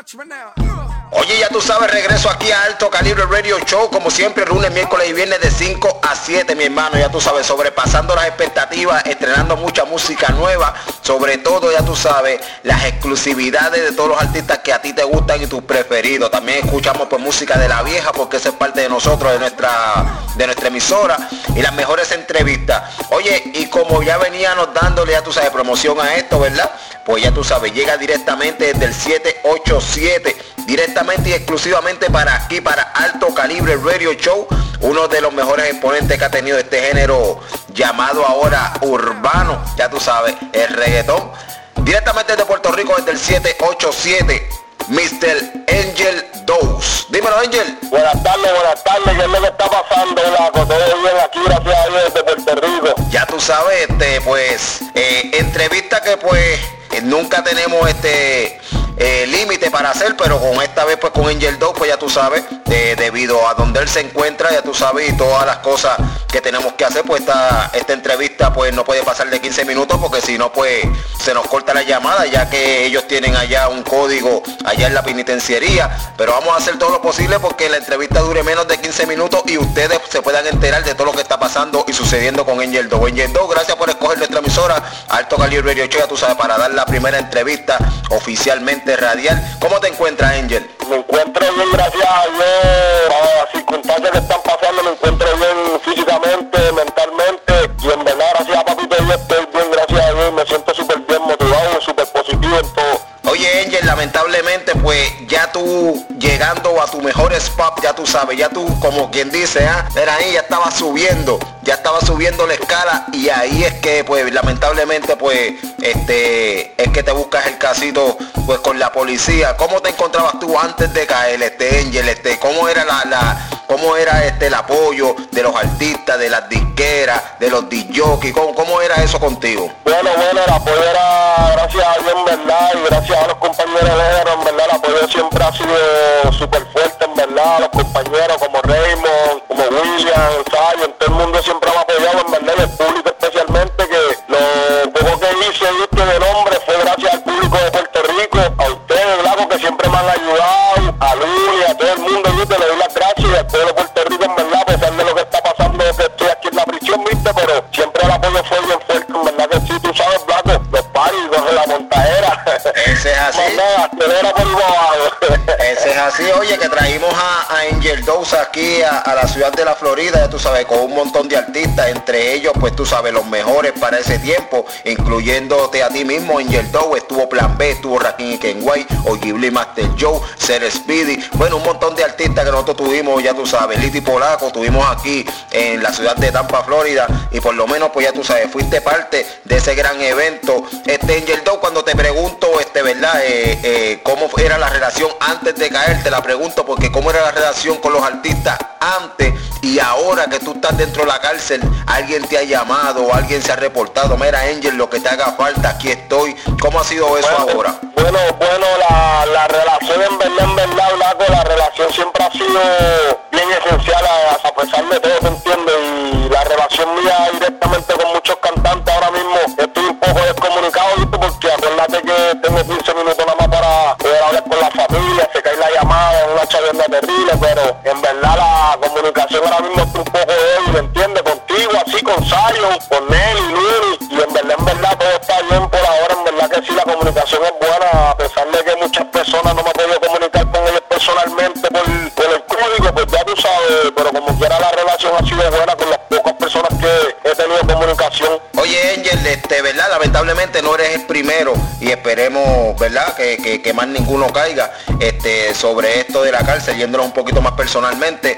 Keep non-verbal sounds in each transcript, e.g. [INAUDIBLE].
watch me now. Uh. Oye, ya tú sabes, regreso aquí a Alto Calibre Radio Show, como siempre, lunes, miércoles y viernes de 5 a 7, mi hermano, ya tú sabes, sobrepasando las expectativas, estrenando mucha música nueva, sobre todo, ya tú sabes, las exclusividades de todos los artistas que a ti te gustan y tus preferidos. También escuchamos pues música de la vieja, porque esa es parte de nosotros, de nuestra, de nuestra emisora, y las mejores entrevistas. Oye, y como ya veníamos dándole, ya tú sabes, promoción a esto, ¿verdad? Pues ya tú sabes, llega directamente desde el 787 directamente y exclusivamente para aquí, para Alto Calibre Radio Show, uno de los mejores exponentes que ha tenido este género llamado ahora urbano, ya tú sabes, el reggaetón. Directamente de Puerto Rico desde el 787. Mr. Angel Dose. Dímelo, Angel. Buenas tardes, buenas tardes. ¿Qué es lo que está pasando? Todo bien aquí, gracias a Dios, desde Puerto Rico. Ya tú sabes, este, pues, eh, entrevista que pues nunca tenemos este eh, límite para hacer, pero con esta vez pues con Angel 2, pues ya tú sabes, debido a donde él se encuentra, ya tú sabes, y todas las cosas que tenemos que hacer, pues esta, esta entrevista pues no puede pasar de 15 minutos porque si no pues se nos corta la llamada ya que ellos tienen allá un código allá en la penitenciaría, pero vamos a hacer todo lo posible porque la entrevista dure menos de 15 minutos y ustedes se puedan enterar de todo lo que está pasando y sucediendo con Angel 2. Angel 2, gracias por escoger nuestra emisora Alto Calibre Radio Show, tú sabes, para dar la primera entrevista oficialmente radial. ¿Cómo te encuentras, Angel? Me encuentro bien, gracias a Dios. Las circunstancias que están pasando, me encuentro bien físicamente, mentalmente. Y en verdad, gracias a Papito Dios, estoy bien, gracias a Dios. Me siento súper bien motivado, súper positivo en todo. Oye, Angel, lamentablemente, pues ya tú llegando a tu mejor spot, ya tú sabes, ya tú, como quien dice, ¿ah? era ahí, ya estaba subiendo, ya estaba subiendo la escala y ahí es que, pues, lamentablemente, pues, este, es que te buscas el casito, pues, con la policía. ¿Cómo te encontrabas tú antes de caer, este Angel? Este, ¿cómo era la, la cómo era este el apoyo de los artistas, de las disqueras, de los DJs? ¿Cómo, ¿Cómo era eso contigo? Bueno, bueno, el apoyo era gracias a Dios, en verdad, y gracias a los compañeros de en verdad, el apoyo siempre ha sido súper fuerte, en verdad, los compañeros como Raymond, como William, Zion, todo el mundo siempre ha apoyado, en verdad, el público la ciudad de la Florida, ya tú sabes, con un montón de artistas, entre ellos, pues tú sabes, los mejores para ese tiempo, incluyéndote a ti mismo, Angel Dose, estuvo Plan B, estuvo Rakim y Kenway, Ojibli Master Joe, Ser Speedy, bueno, un montón de artistas que nosotros tuvimos, ya tú sabes, Liti Polaco, tuvimos aquí en la ciudad de Tampa, Florida, y por lo menos, pues ya tú sabes, fuiste parte de ese gran evento. Este Angel Dose, cuando te pregunto, este, ¿verdad? Eh, eh, ¿Cómo era la relación antes de caer? Te la pregunto porque cómo era la relación con los artistas antes y ahora que tú estás dentro de la cárcel, alguien te ha llamado o alguien se ha reportado, mira Angel, lo que te haga falta, aquí estoy. ¿Cómo ha sido eso ahora? Bueno, bueno, la, la relación en verdad, en verdad, Blanco, la relación siempre ha sido bien esencial a, a pesar de todo, ¿me entiendes? Y la relación mía directamente con muchos cantantes ahora mismo, estoy un poco descomunicado, ¿viste? porque acuérdate que tengo 15 minutos nada más para poder hablar con la familia, se cae la llamada, en una chavenda terrible, pero en verdad la comunicación ahora mismo está un poco débil, ¿me entiendes? Contigo, así con Zion, con Nelly, Luni, y en verdad, en verdad todo está bien por ahora, en verdad que sí, la comunicación es buena, a pesar de que muchas personas no me han podido comunicar con ellos personalmente por, el código, pues ya tú sabes, pero como quiera la relación ha sido buena con las pocas personas que he tenido comunicación. Oye Angel, este, ¿verdad? Lamentablemente no eres el primero y esperemos, ¿verdad? Que, que, más ninguno caiga este, sobre esto de la cárcel, yéndolo un poquito más personalmente.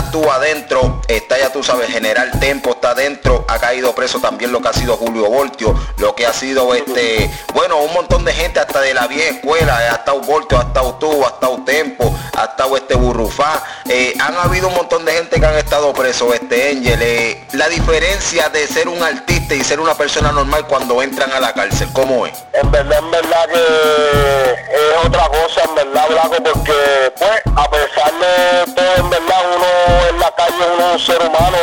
Estás tú adentro, está ya tú sabes, General Tempo está adentro, ha caído preso también lo que ha sido Julio Voltio, lo que ha sido este, bueno, un montón de gente hasta de la vieja escuela, ha estado Voltio, ha estado tú, ha estado Tempo, ha estado este Burrufá, eh, han habido un montón de gente que han estado presos, este Angel. Eh, la diferencia de ser un artista y ser una persona normal cuando entran a la cárcel, ¿cómo es? En verdad, en verdad que es otra cosa, en verdad, Blanco, porque pues a pesar de todo, en verdad, uno en la calle uno es un ser humano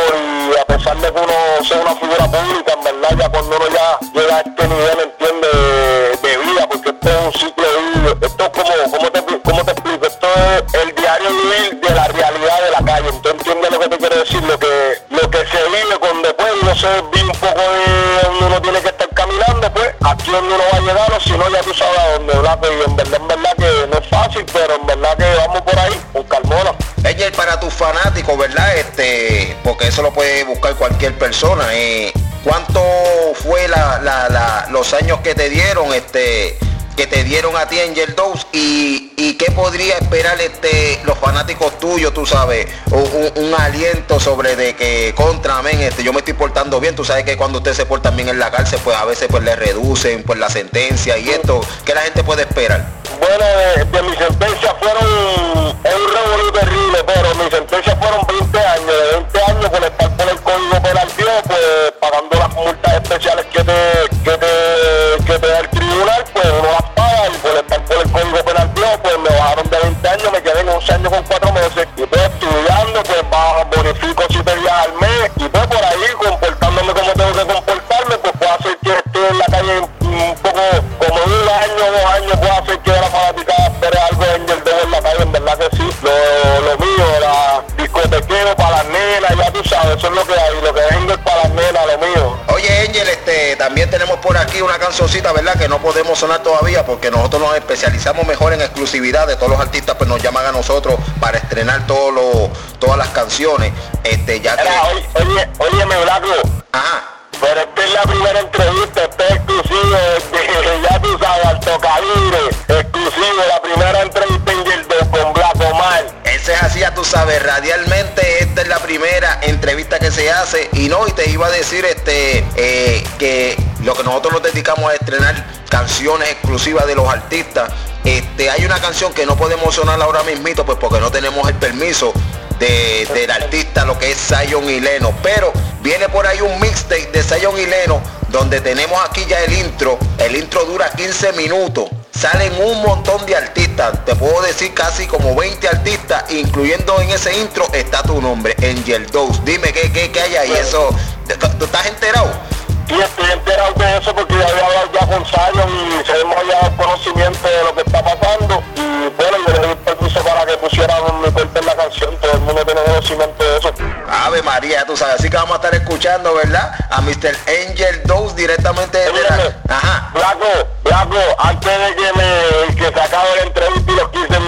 y a pesar de que uno sea una figura pública, en verdad, ya cuando uno ya llega a este nivel, entiende, de, vida, porque esto es un ciclo de esto es como, ¿cómo te, cómo te explico? Esto es el diario vivir de la realidad de la calle. ¿Tú entiendes lo que te quiero decir? Lo que, lo que se vive con después no se vive un poco de donde uno tiene que estar caminando, pues aquí donde uno va a llegar o si no ya tú sabes a dónde, ¿verdad? Y en verdad, porque eso lo puede buscar cualquier persona. Eh, ¿Cuánto fue la, la, la, los años que te dieron? Este, que te dieron a ti Angel Dose y, y qué podría esperar este los fanáticos tuyos, tú sabes, un, aliento sobre de que contra men, este, yo me estoy portando bien, tú sabes que cuando usted se porta bien en la cárcel, pues a veces pues le reducen pues la sentencia y esto, ¿qué la gente puede esperar? Bueno, de, mi sentencia fueron, es un revolú terrible, pero mi sentencia fueron ya tú sabes, eso es lo que hay, lo que vengo es para las nenas, lo mío. Oye Angel, este, también tenemos por aquí una cancioncita, ¿verdad? Que no podemos sonar todavía porque nosotros nos especializamos mejor en exclusividad de todos los artistas, pues nos llaman a nosotros para estrenar todos los, todas las canciones. Este, ya que... oye, oye, me Blanco. Ajá. Pero esta es la primera entrevista, este es exclusivo, de, ya tú sabes, alto calibre, exclusivo, la primera entrevista en Gildo con Black Omar. Es así, ya tú sabes, radialmente esta es la primera entrevista que se hace y no, y te iba a decir este eh, que lo que nosotros nos dedicamos a estrenar canciones exclusivas de los artistas. Este, hay una canción que no podemos sonar ahora mismito, pues porque no tenemos el permiso de, del artista, lo que es Zion y Leno. Pero viene por ahí un mixtape de Zion y Leno, donde tenemos aquí ya el intro. El intro dura 15 minutos. Salen un montón de artistas, te puedo decir casi como 20 artistas, incluyendo en ese intro está tu nombre, Angel Dose. Dime qué, qué, qué hay ahí, eso. ¿Tú estás enterado? Sí, estoy enterado de eso porque ya había hablado ya con Zion y se hemos ya conocimiento de lo que está pasando. Y bueno, yo le permiso para que pusieran mi cuenta en la canción, todo el mundo tiene conocimiento de eso. Ave María, tú sabes, así que vamos a estar escuchando, ¿verdad? A Mr. Angel Dose directamente desde la... Ajá. Blanco, Blanco, antes de que me que se acabe la entrevista y los 15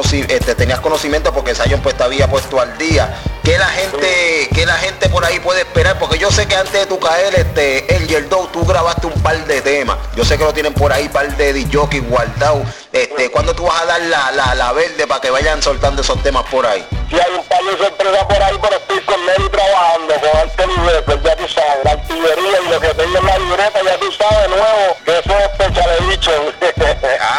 este, tenías conocimiento porque Zion pues te había puesto al día. ¿Qué la gente, que la gente por ahí puede esperar? Porque yo sé que antes de tu caer, este, el Dow, tú grabaste un par de temas. Yo sé que lo tienen por ahí, par de DJ guardado. Este, ¿cuándo tú vas a dar la, la, la verde para que vayan soltando esos temas por ahí? Sí, hay un par de sorpresas por ahí, pero estoy con Nelly trabajando, con Arte Libre, ya tú sabes, la artillería y lo que tengo en la libreta, ya tú sabes, nuevo, que eso es fecha de dicho.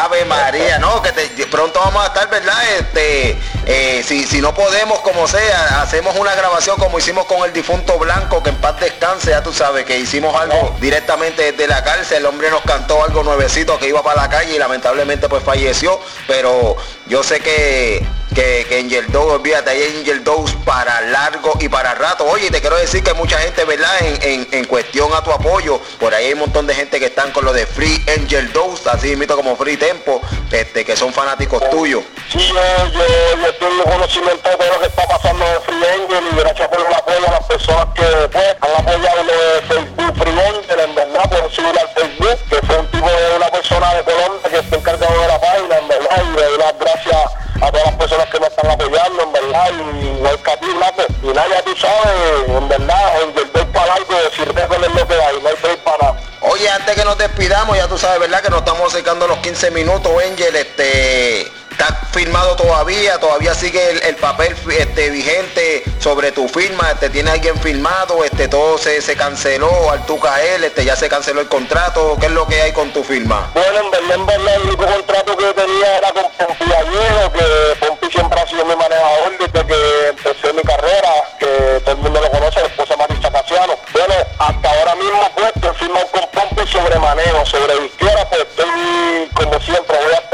Ave María, no, que te, pronto vamos a estar, ¿verdad? Este, eh, si, si no podemos, como sea, hacemos una grabación como hicimos con el difunto Blanco, que en paz descanse, ya tú sabes, que hicimos algo directamente desde la cárcel, el hombre nos cantó algo nuevecito que iba para la calle y lamentablemente pues falleció, pero yo sé que que, que Angel Dose, olvídate, hay Angel Dose para largo y para rato. Oye, te quiero decir que mucha gente, ¿verdad? En, en, cuestión a tu apoyo, por ahí hay un montón de gente que están con lo de Free Angel Dose, así mismo como Free Tempo, este, que son fanáticos tuyos. Sí, yo, yo, yo tengo conocimiento de lo que está pasando Free Angel y gracias por el apoyo a las personas que pues, sabes, ¿verdad? Que nos estamos acercando los 15 minutos, Angel, este está firmado todavía, todavía sigue el, papel este, vigente sobre tu firma, este, tiene alguien firmado, este, todo se, se canceló al tu caer, este, ya se canceló el contrato, ¿qué es lo que hay con tu firma? Bueno, en verdad, en verdad, el único contrato que tenía era con Pompi Añejo, que Pompi siempre ha sido mi manejador desde que empecé mi carrera, que todo el mundo lo conoce, la esposa Marisa Casiano ¿verdad? sobre manejo, sobre victoria, pues estoy como siempre voy a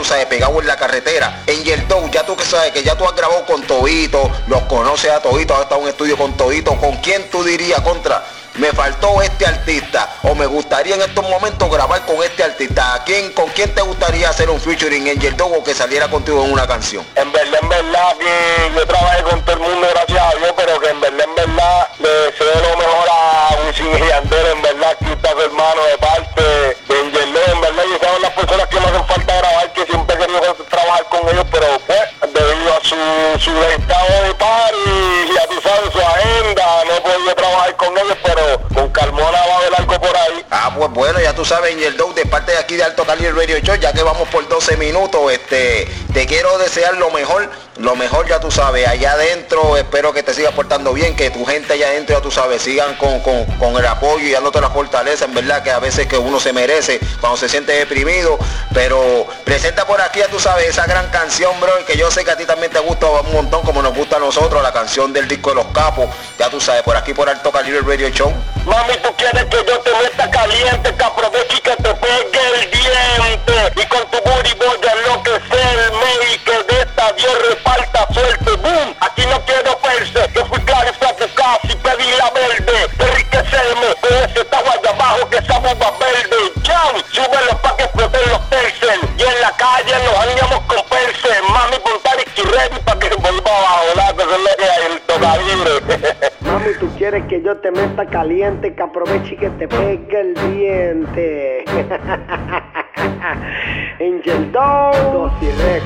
tú sabes, pegado en la carretera. Angel Doe, ya tú que sabes que ya tú has grabado con Todito, los conoces a Todito, has estado en un estudio con Todito. ¿Con quién tú dirías contra? Me faltó este artista o me gustaría en estos momentos grabar con este artista. ¿A quién, ¿Con quién te gustaría hacer un featuring Angel Doe o que saliera contigo en una canción? En verdad, en verdad que yo trabajé con todo el mundo, gracias a Dios, pero que en verdad, en verdad le deseo lo mejor a Wisin y en verdad que está su hermano de parte de en verdad, pero pues, debido a su, su estado de par y ya tú sabes, su agenda, no podido trabajar con ellos, pero con Carmona va a haber algo por ahí. Ah, pues bueno, ya tú sabes, y el Doug, de parte de aquí de Alto Cali Radio Show, ya que vamos por 12 minutos, este, te quiero desear lo mejor, lo mejor ya tú sabes, allá adentro, espero que te sigas portando bien, que tu gente allá adentro, ya tú sabes, sigan con, con, con el apoyo y dándote la fortaleza, en verdad, que a veces que uno se merece cuando se siente deprimido, pero presenta por aquí, ya tú sabes, esa gran canción, bro, que yo sé que a ti también te gusta un montón, como nos gusta a nosotros, la canción del disco de los capos, ya tú sabes, por aquí por Alto Calibre Radio Show. Mami, tú quieres que yo te meta caliente, que aproveche y que te pegue el diente, y con tu booty voy a enloquecer, y que de esta Dios reparta suerte, boom, aquí no quiero verse, yo fui claro, tu casi pedí la verde, enriquecerme, con ese agua allá abajo que esa bomba verde, jam, súbelo pa' que exploten los tercel, y en la calle nos andamos con perse, mami, pontar y ready pa' que se vuelva abajo, la quieres que yo te meta caliente, que aproveche y que te pegue el diente. [LAUGHS] Angel Dog,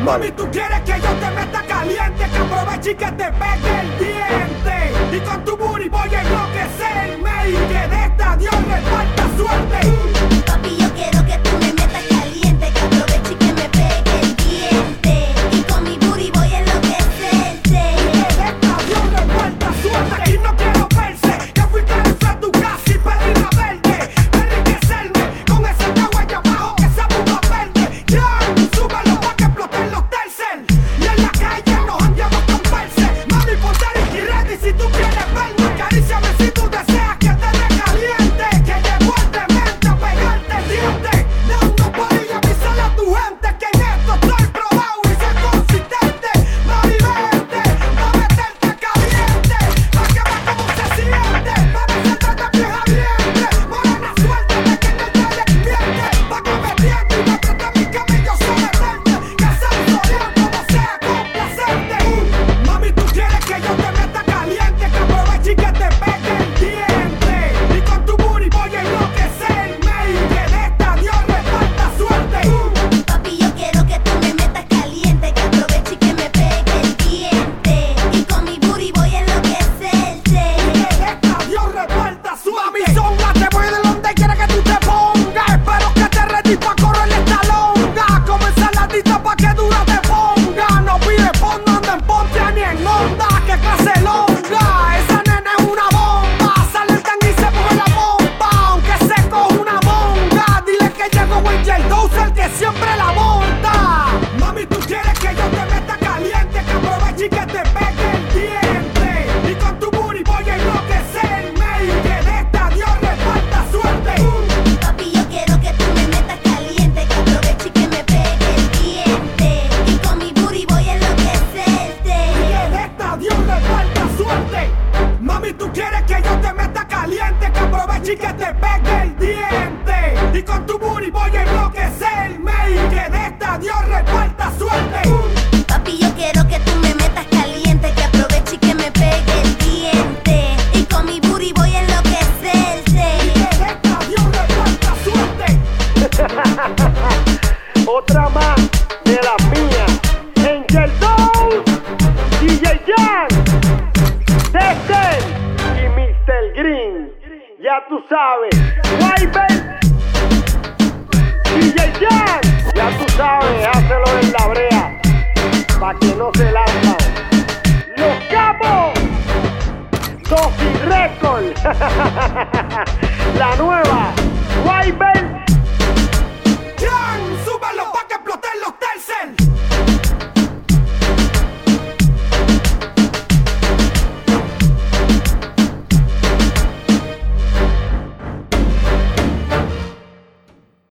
Mami, tú quieres que yo te meta caliente, que aproveche y que te pegue el diente. Y con tu booty voy a enloquecerme y que de esta Dios me falta suerte.